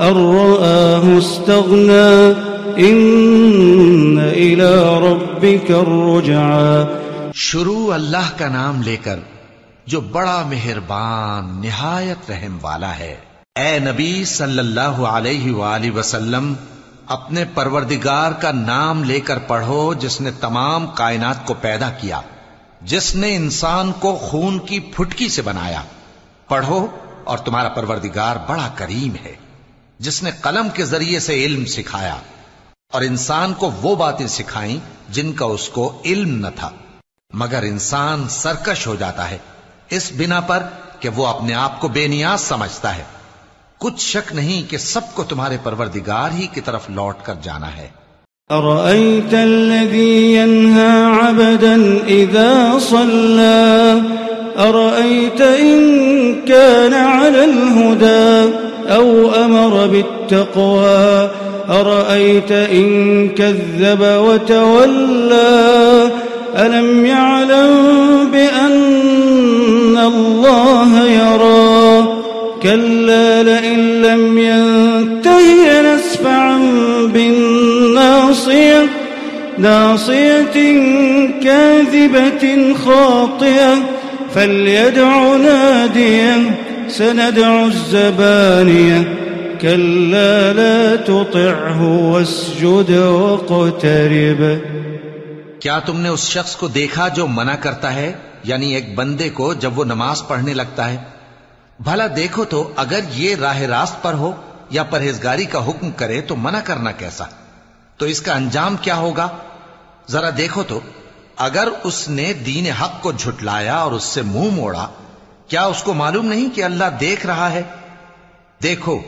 أن رآه استغنى إن إلى ربك الرجعى شروع اللہ کا نام لے کر جو بڑا مہربان، نہایت رحم والا ہے۔ اے نبی صلی اللہ علیہ وآلہ وسلم، اپنے پروردگار کا نام لے کر پڑھو جس نے تمام کائنات کو پیدا کیا، جس نے انسان کو خون کی پھٹکی سے بنایا۔ پڑھو اور تمہارا پروردگار بڑا کریم ہے۔ جس نے قلم کے ذریعے سے علم سکھایا اور انسان کو وہ باتیں سکھائیں جن کا اس کو علم نہ تھا۔ مگر انسان سرکش ہو جاتا ہے، اس بنا پر کہ وہ اپنے آپ کو بے نیاز سمجھتا ہے۔ کچھ شک نہیں کہ سب کو تمہارے پروردگار ہی کی طرف لوٹ کر جانا ہے۔ أرأيت الذي ينهى عبدا إذا صلى؟ أرأيت إن كان على الهدى أو أمر أرأيت إن كذب وتولى، ألم يعلم بأن الله يرى؟ كلا، لئن لم ينتهي نسفعا بالناصية، ناصية كاذبة خاطئة، فليدع ناديه سندع الزبانية. كلا لا تطعه واسجد واقترب. کیا تم نے اس شخص کو دیکھا جو منع کرتا ہے؟ یعنی ایک بندے کو جب وہ نماز پڑھنے لگتا ہے۔ بھلا دیکھو تو اگر یہ راہ راست پر ہو یا پرہیزگاری کا حکم کرے تو منع کرنا کیسا؟ تو اس کا انجام کیا ہوگا؟ ذرا دیکھو تو، اگر اس نے دین حق کو جھٹلایا اور اس سے منہ موڑا، کیا اس کو معلوم نہیں کہ اللہ دیکھ رہا ہے؟ دیکھو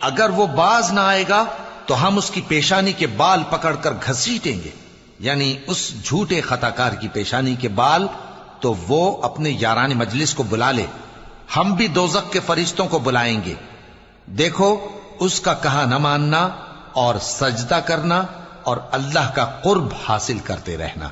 اگر وہ باز نہ آئے گا تو ہم اس کی پیشانی کے بال پکڑ کر گھسیٹیں گے۔ یعنی اس جھوٹے خطا کار کی پیشانی کے بال تو وہ اپنے یاران مجلس کو بلا لے۔ ہم بھی دوزق کے فرشتوں کو بلائیں گے۔ دیکھو، اس کا کہا نہ ماننا اور سجدہ کرنا اور اللہ کا قرب حاصل کرتے رہنا۔